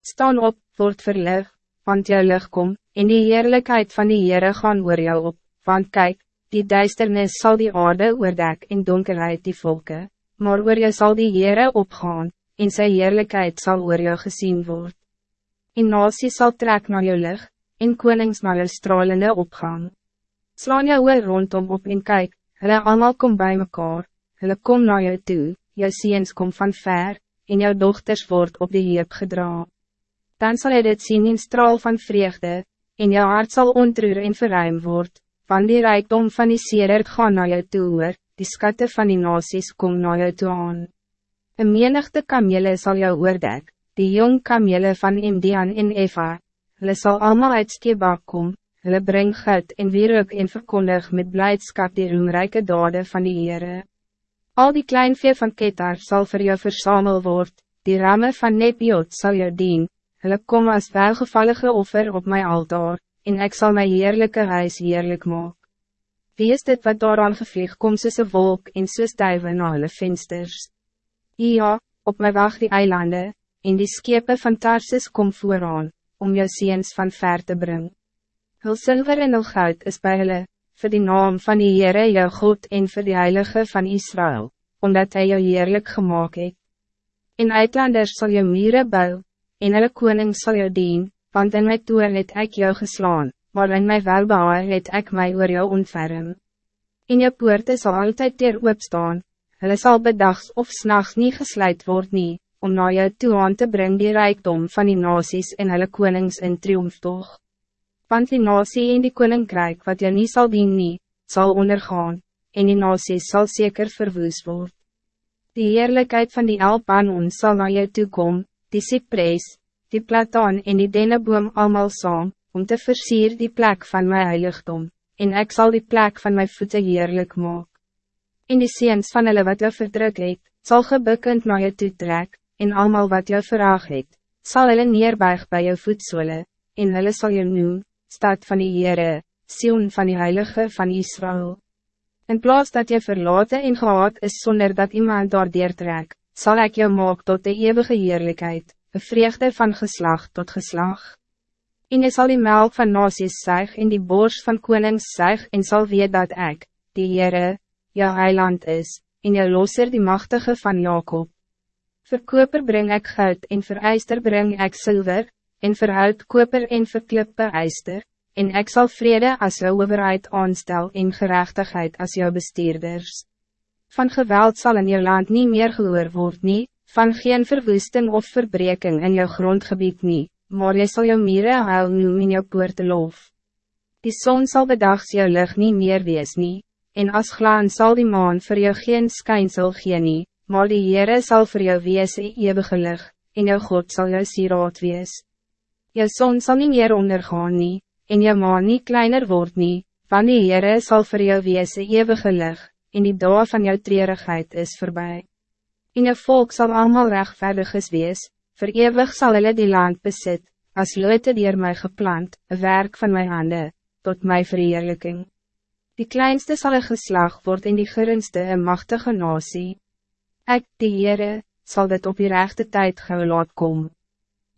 Staan op, word verlig, want jou lig kom, en die heerlijkheid van die Heere gaan oor jou op, want kijk, die duisternis zal die aarde oordek en donkerheid die volken, maar oor jou zal die Heere opgaan, en sy heerlijkheid zal oor jou gezien worden. En nasie sal trek naar jou lig, en konings naar jou stralende opgaan. Slaan jou oor rondom op en kyk, hulle allemaal kom bij mekaar, hulle kom naar jou toe, jou ziens kom van ver, en jou dochters word op die heep gedra. Dan zal hy dit zien in straal van vreugde, en jou hart zal ontroer en verruim word, van die rijkdom van die seerert gaan naar jou toe oor, die skatte van die nasies kom naar jou toe aan. Een menigte kamele zal jou oordek, die jong kamele van Indian en Eva, hulle sal allemaal uit Skeba kom, hulle bring goud en wierook en verkondig met blijdschap die roemrijke dade van die Heere. Al die kleinvee van Ketar zal voor jou verzameld worden, die ramen van Nepiot zal jou dien, hulle kom as welgevallige offer op mijn altaar, en ik zal mijn heerlijke huis heerlijk maken. Wie is dit wat daaraan gevlieg kom soos een wolk en soos duiven na hulle vensters? Ja, op my wacht die eilanden, en die skepe van Tarsis kom vooraan, om jou ziens van ver te brengen. Hul zilver en hul goud is bij hulle, voor die naam van die Heere jou God en voor die Heilige van Israël, omdat hij jou heerlijk gemaakt het. In uitlanders zal je mieren bouwen, en hulle koning zal jou dien, want in my toer het ek jou geslaan, maar in my welbehaar het ek my oor jou ontferm. In jou poorte zal altijd teer opstaan, hulle sal bedags of s'nachts niet gesluit word nie, om na jou toe aan te brengen die rijkdom van die nasies en hulle konings in triomftoog want die nasie en die koninkrijk wat jy nie sal dien nie, sal ondergaan, en die nasie sal zeker verwoes word. Die heerlijkheid van die Alpanon zal naar jou toekom, die cypress, die plataan en die denneboom allemaal saam, om te versier die plek van mijn heiligdom, en ik zal die plek van mijn voeten heerlijk maak. In die seens van hulle wat jou verdruk het, sal gebukkend na jou toe trek, en allemaal wat jou vraag het, sal hulle neerbuig bij jou voetsole, en hulle sal jou noem, stad van die Heere, Sion van die Heilige van Israël. In plaats dat je verlaten en gehad is zonder dat iemand daar trek, zal ik jou maak tot de eeuwige heerlijkheid, een vreugde van geslag tot geslag. En je zal die melk van nasies zuig in die bors van konings zuig en zal weet dat ik, die Heere, jou heiland is, en jou loser die machtige van Jacob. Verkoper breng ik goud en vereister breng ik zilver, en verhoud koper en verklippe eister, en ik zal vrede als jou overheid aanstel en gerechtigheid als jou bestuurders. Van geweld zal in je land niet meer gehoor word nie, van geen verwoesting of verbreking in jou grondgebied nie, maar jy sal jou mire huil noem in jou poorte lof. Die zon zal bedags jou lig niet meer wees nie, en as glaan zal die maan voor jou geen skynsel gee nie, maar die Heere sal voor jou wees een eeuwige lig, en jou God zal jou sieraad wees. Jou zon zal niet meer ondergaan nie, en jou maan niet kleiner word nie, van die Heere sal vir jou wees een eeuwige lig, en die dag van jou treurigheid is voorbij. En jou volk zal allemaal rechtvaardig wees, voor eeuwig zal hulle die land besit, as lote dier my geplant, een werk van mijn handen, tot my verheerlijking. Die kleinste zal een geslag worden in die gerinste en machtige nasie. Ek, die Heere, zal dit op die rechte tijd gauw laat komen.